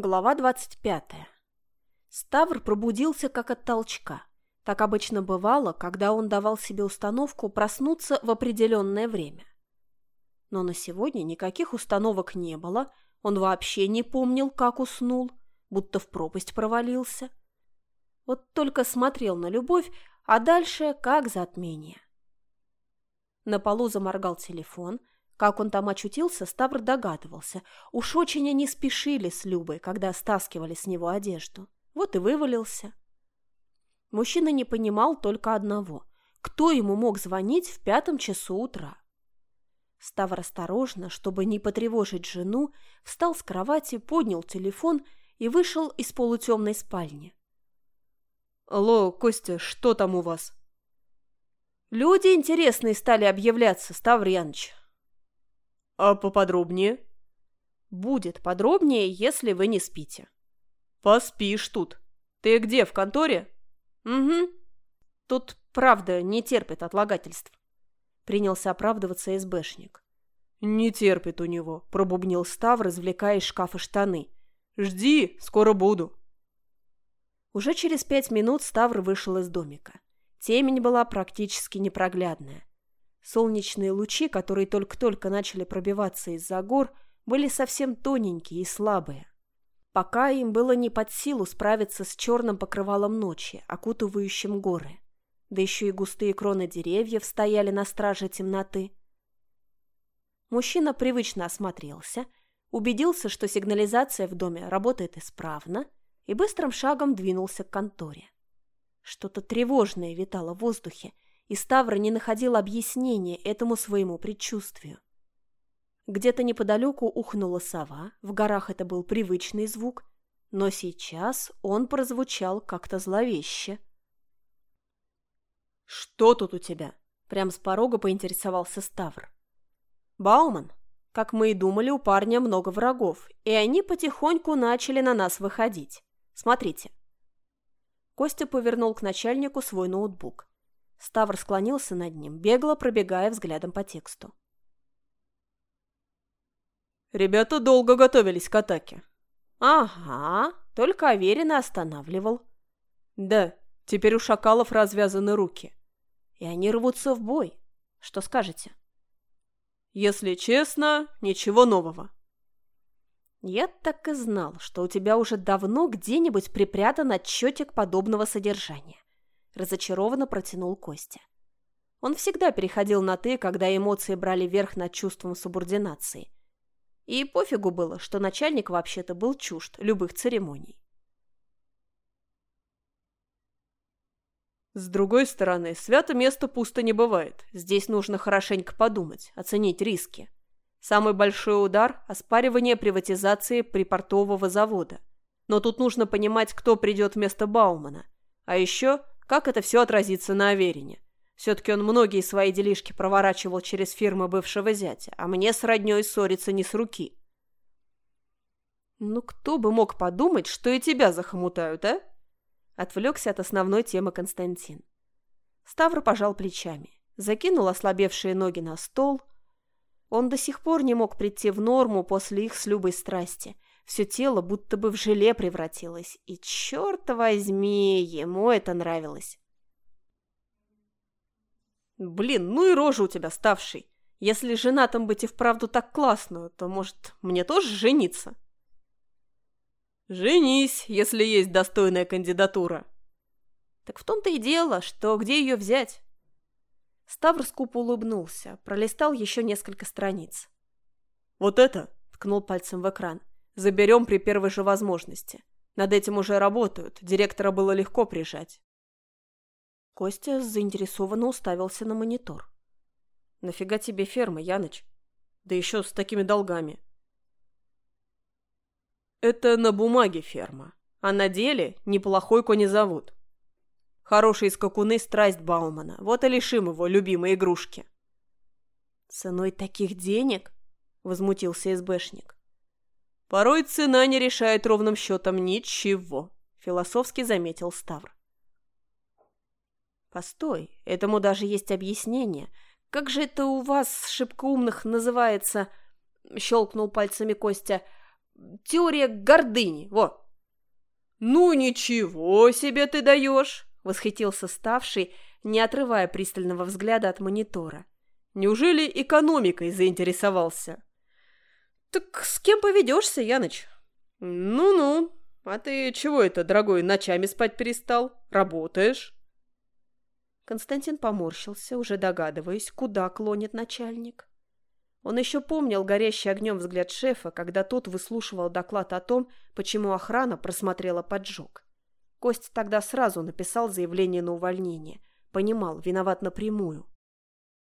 Глава 25. Ставр пробудился как от толчка. Так обычно бывало, когда он давал себе установку проснуться в определенное время. Но на сегодня никаких установок не было, он вообще не помнил, как уснул, будто в пропасть провалился. Вот только смотрел на любовь, а дальше как затмение. На полу заморгал телефон – как он там очутился, Ставр догадывался. Уж очень они спешили с Любой, когда стаскивали с него одежду. Вот и вывалился. Мужчина не понимал только одного. Кто ему мог звонить в пятом часу утра? Ставр осторожно, чтобы не потревожить жену, встал с кровати, поднял телефон и вышел из полутемной спальни. «Алло, Костя, что там у вас?» «Люди интересные стали объявляться, Ставр Яныч. А поподробнее? Будет подробнее, если вы не спите. Поспишь тут. Ты где, в конторе? Угу. Тут, правда, не терпит отлагательств. Принялся оправдываться СБшник. Не терпит у него, пробубнил Став, развлекая из шкафа штаны. Жди, скоро буду. Уже через пять минут Ставр вышел из домика. Темень была практически непроглядная. Солнечные лучи, которые только-только начали пробиваться из-за гор, были совсем тоненькие и слабые. Пока им было не под силу справиться с черным покрывалом ночи, окутывающим горы. Да еще и густые кроны деревьев стояли на страже темноты. Мужчина привычно осмотрелся, убедился, что сигнализация в доме работает исправно, и быстрым шагом двинулся к конторе. Что-то тревожное витало в воздухе, и Ставра не находил объяснения этому своему предчувствию. Где-то неподалеку ухнула сова, в горах это был привычный звук, но сейчас он прозвучал как-то зловеще. «Что тут у тебя?» – прям с порога поинтересовался Ставр. «Бауман, как мы и думали, у парня много врагов, и они потихоньку начали на нас выходить. Смотрите». Костя повернул к начальнику свой ноутбук. Ставр склонился над ним, бегло пробегая взглядом по тексту. «Ребята долго готовились к атаке». «Ага, только Аверина останавливал». «Да, теперь у шакалов развязаны руки». «И они рвутся в бой. Что скажете?» «Если честно, ничего нового». «Я так и знал, что у тебя уже давно где-нибудь припрятан отчетик подобного содержания разочарованно протянул Костя. Он всегда переходил на «ты», когда эмоции брали верх над чувством субординации. И пофигу было, что начальник вообще-то был чужд любых церемоний. С другой стороны, свято место пусто не бывает. Здесь нужно хорошенько подумать, оценить риски. Самый большой удар – оспаривание приватизации припортового завода. Но тут нужно понимать, кто придет вместо Баумана. А еще как это все отразится на Аверине? Все-таки он многие свои делишки проворачивал через фирмы бывшего зятя, а мне с родней ссориться не с руки. «Ну кто бы мог подумать, что и тебя захомутают, а?» Отвлекся от основной темы Константин. Ставр пожал плечами, закинул ослабевшие ноги на стол. Он до сих пор не мог прийти в норму после их с Любой страсти – все тело будто бы в желе превратилось, и, черт возьми, ему это нравилось. «Блин, ну и рожа у тебя ставший. Если женатым быть и вправду так классно, то, может, мне тоже жениться?» «Женись, если есть достойная кандидатура». «Так в том-то и дело, что где ее взять?» Ставр скупо улыбнулся, пролистал еще несколько страниц. «Вот это!» — ткнул пальцем в экран. Заберем при первой же возможности. Над этим уже работают. Директора было легко прижать. Костя заинтересованно уставился на монитор. «Нафига тебе ферма, Яныч? Да еще с такими долгами». «Это на бумаге ферма, а на деле неплохой конезавод. Хорошие скакуны – страсть Баумана, вот и лишим его любимой игрушки». «Ценой таких денег?» – возмутился СБшник. Порой цена не решает ровным счетом ничего, философски заметил Ставр. Постой, этому даже есть объяснение. Как же это у вас, шибко умных, называется? Щелкнул пальцами Костя. теория гордыни, во!» «Ну ничего себе ты даешь!» – восхитился ставший, не отрывая пристального взгляда от монитора. «Неужели экономикой заинтересовался?» «Так с кем поведешься, Яныч?» «Ну-ну, а ты чего это, дорогой, ночами спать перестал? Работаешь?» Константин поморщился, уже догадываясь, куда клонит начальник. Он еще помнил горящий огнем взгляд шефа, когда тот выслушивал доклад о том, почему охрана просмотрела поджог. Кость тогда сразу написал заявление на увольнение. Понимал, виноват напрямую.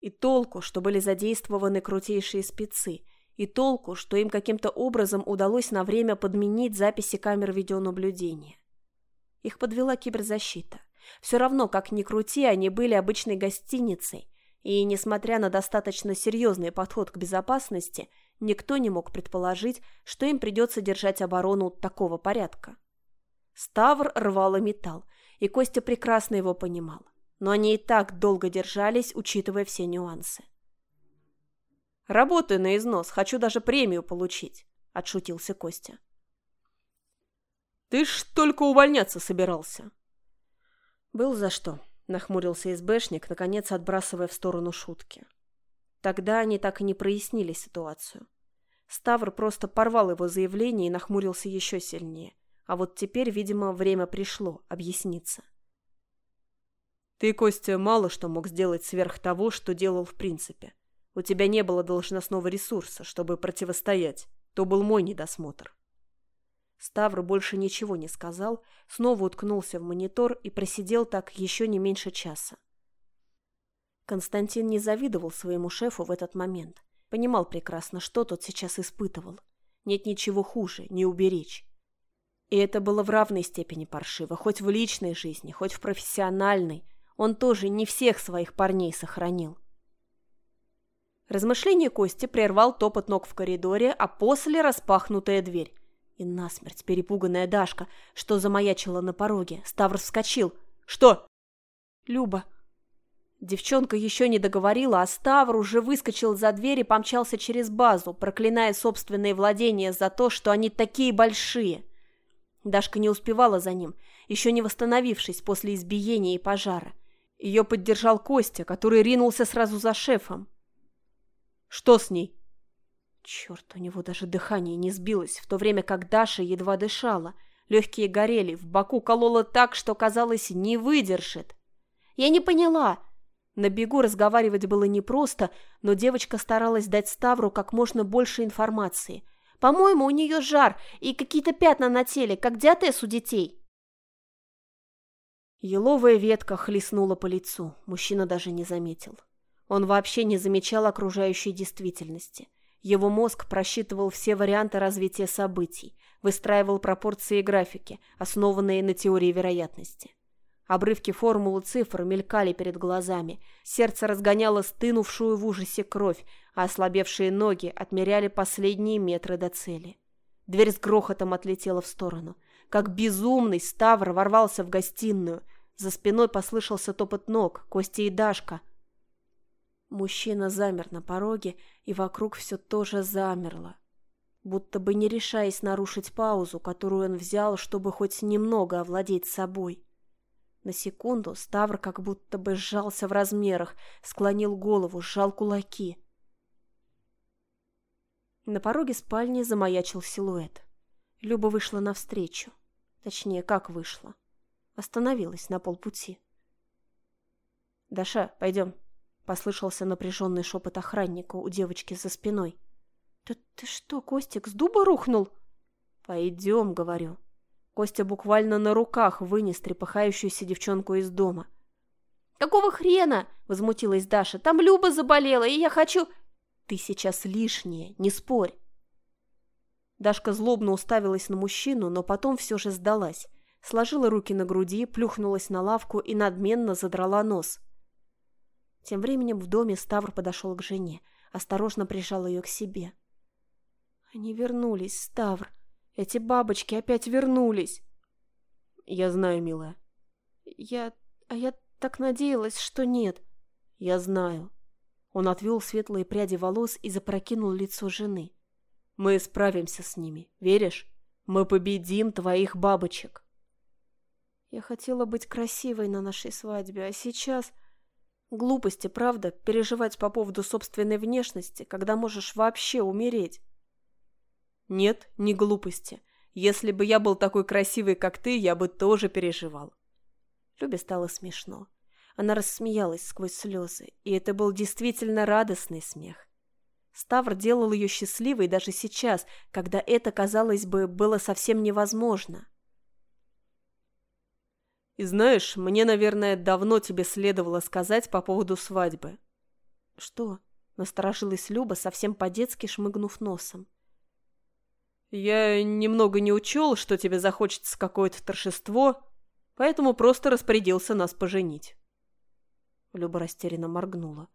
И толку, что были задействованы крутейшие спецы, и толку, что им каким-то образом удалось на время подменить записи камер видеонаблюдения. Их подвела киберзащита. Все равно, как ни крути, они были обычной гостиницей, и, несмотря на достаточно серьезный подход к безопасности, никто не мог предположить, что им придется держать оборону такого порядка. Ставр рвал металл, и Костя прекрасно его понимал. Но они и так долго держались, учитывая все нюансы. Работаю на износ, хочу даже премию получить», – отшутился Костя. «Ты ж только увольняться собирался». «Был за что», – нахмурился СБшник, наконец отбрасывая в сторону шутки. Тогда они так и не прояснили ситуацию. Ставр просто порвал его заявление и нахмурился еще сильнее. А вот теперь, видимо, время пришло объясниться. «Ты, Костя, мало что мог сделать сверх того, что делал в принципе. У тебя не было должностного ресурса, чтобы противостоять. То был мой недосмотр. Ставр больше ничего не сказал, снова уткнулся в монитор и просидел так еще не меньше часа. Константин не завидовал своему шефу в этот момент. Понимал прекрасно, что тот сейчас испытывал. Нет ничего хуже, не уберечь. И это было в равной степени паршиво, хоть в личной жизни, хоть в профессиональной. Он тоже не всех своих парней сохранил. Размышление Кости прервал топот ног в коридоре, а после распахнутая дверь. И насмерть перепуганная Дашка, что замаячила на пороге. Ставр вскочил. «Что?» «Люба». Девчонка еще не договорила, а Ставр уже выскочил за дверь и помчался через базу, проклиная собственные владения за то, что они такие большие. Дашка не успевала за ним, еще не восстановившись после избиения и пожара. Ее поддержал Костя, который ринулся сразу за шефом. Что с ней? Черт, у него даже дыхание не сбилось, в то время как Даша едва дышала. Легкие горели, в боку кололо так, что, казалось, не выдержит. Я не поняла. На бегу разговаривать было непросто, но девочка старалась дать Ставру как можно больше информации. По-моему, у нее жар и какие-то пятна на теле, как диатез у детей. Еловая ветка хлестнула по лицу, мужчина даже не заметил. Он вообще не замечал окружающей действительности. Его мозг просчитывал все варианты развития событий, выстраивал пропорции и графики, основанные на теории вероятности. Обрывки формул и цифр мелькали перед глазами, сердце разгоняло стынувшую в ужасе кровь, а ослабевшие ноги отмеряли последние метры до цели. Дверь с грохотом отлетела в сторону. Как безумный Ставр ворвался в гостиную. За спиной послышался топот ног, Костя и Дашка – Мужчина замер на пороге, и вокруг все тоже замерло. Будто бы не решаясь нарушить паузу, которую он взял, чтобы хоть немного овладеть собой. На секунду Ставр как будто бы сжался в размерах, склонил голову, сжал кулаки. На пороге спальни замаячил силуэт. Люба вышла навстречу. Точнее, как вышла. Остановилась на полпути. «Даша, пойдем», Послышался напряженный шепот охранника у девочки за спиной. «Да ты что, Костик, с дуба рухнул?» «Пойдем», — говорю. Костя буквально на руках вынес трепыхающуюся девчонку из дома. «Какого хрена?» — возмутилась Даша. «Там Люба заболела, и я хочу...» «Ты сейчас лишняя, не спорь». Дашка злобно уставилась на мужчину, но потом все же сдалась. Сложила руки на груди, плюхнулась на лавку и надменно задрала нос. Тем временем в доме Ставр подошел к жене, осторожно прижал ее к себе. «Они вернулись, Ставр. Эти бабочки опять вернулись!» «Я знаю, милая». «Я... А я так надеялась, что нет». «Я знаю». Он отвел светлые пряди волос и запрокинул лицо жены. Мы справимся с ними, веришь? Мы победим твоих бабочек. Я хотела быть красивой на нашей свадьбе, а сейчас... Глупости, правда, переживать по поводу собственной внешности, когда можешь вообще умереть. Нет, не глупости. Если бы я был такой красивый, как ты, я бы тоже переживал. Любе стало смешно. Она рассмеялась сквозь слезы, и это был действительно радостный смех. Ставр делал ее счастливой даже сейчас, когда это, казалось бы, было совсем невозможно. И знаешь, мне, наверное, давно тебе следовало сказать по поводу свадьбы. Что? Насторожилась Люба, совсем по-детски шмыгнув носом. Я немного не учел, что тебе захочется какое-то торжество, поэтому просто распорядился нас поженить. Люба растерянно моргнула.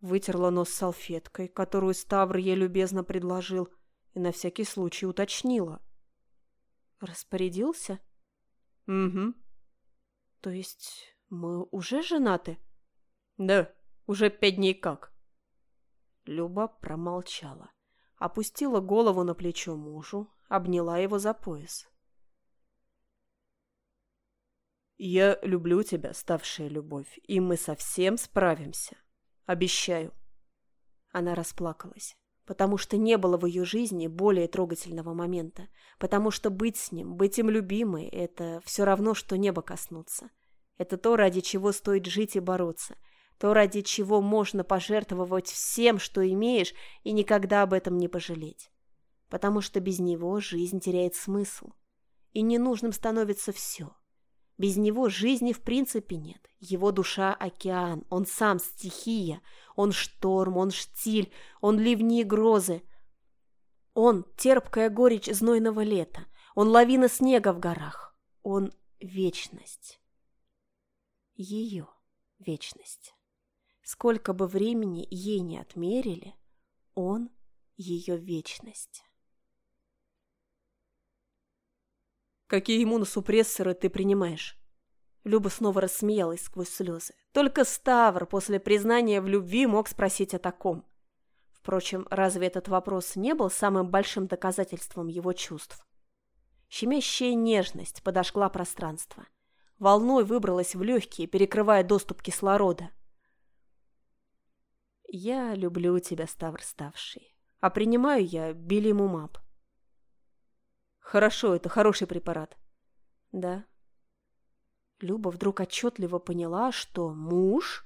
Вытерла нос салфеткой, которую Ставр ей любезно предложил, и на всякий случай уточнила. «Распорядился?» «Угу», то есть мы уже женаты? Да, уже пять дней как. Люба промолчала, опустила голову на плечо мужу, обняла его за пояс. «Я люблю тебя, ставшая любовь, и мы совсем справимся. Обещаю». Она расплакалась, потому что не было в ее жизни более трогательного момента, потому что быть с ним, быть им любимой – это все равно, что небо коснуться. Это то, ради чего стоит жить и бороться, то, ради чего можно пожертвовать всем, что имеешь, и никогда об этом не пожалеть. Потому что без него жизнь теряет смысл, и ненужным становится все. Без него жизни в принципе нет. Его душа – океан, он сам стихия, он шторм, он штиль, он ливни и грозы. Он – терпкая горечь знойного лета, он – лавина снега в горах, он – вечность. Ее вечность. Сколько бы времени ей не отмерили, он – ее вечность. Какие иммуносупрессоры ты принимаешь? Люба снова рассмеялась сквозь слезы. Только Ставр после признания в любви мог спросить о таком. Впрочем, разве этот вопрос не был самым большим доказательством его чувств? Щемящая нежность подошла пространство. Волной выбралась в легкие, перекрывая доступ кислорода. «Я люблю тебя, Ставр Ставший, а принимаю я билимумаб». Хорошо, это хороший препарат. Да. Люба вдруг отчетливо поняла, что муж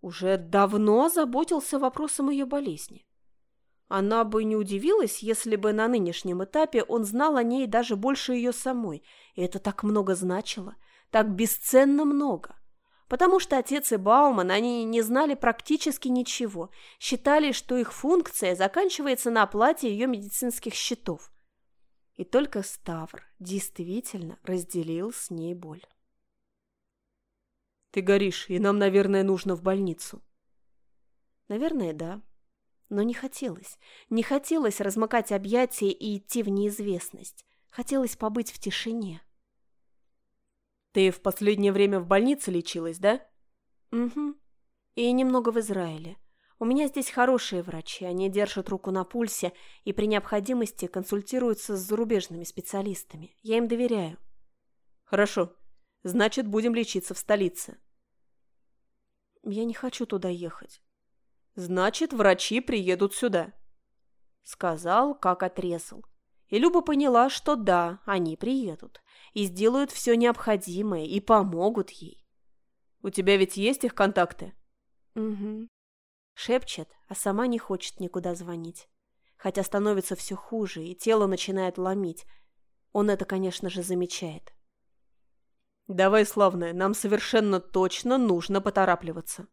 уже давно заботился вопросом ее болезни. Она бы не удивилась, если бы на нынешнем этапе он знал о ней даже больше ее самой, и это так много значило, так бесценно много. Потому что отец и Бауман, они не знали практически ничего, считали, что их функция заканчивается на оплате ее медицинских счетов. И только Ставр действительно разделил с ней боль. «Ты горишь, и нам, наверное, нужно в больницу». «Наверное, да. Но не хотелось. Не хотелось размыкать объятия и идти в неизвестность. Хотелось побыть в тишине». «Ты в последнее время в больнице лечилась, да?» «Угу. И немного в Израиле. У меня здесь хорошие врачи, они держат руку на пульсе и при необходимости консультируются с зарубежными специалистами. Я им доверяю. Хорошо. Значит, будем лечиться в столице. Я не хочу туда ехать. Значит, врачи приедут сюда. Сказал, как отрезал. И Люба поняла, что да, они приедут. И сделают все необходимое, и помогут ей. У тебя ведь есть их контакты? Угу. Шепчет, а сама не хочет никуда звонить. Хотя становится все хуже, и тело начинает ломить. Он это, конечно же, замечает. «Давай, славная, нам совершенно точно нужно поторапливаться».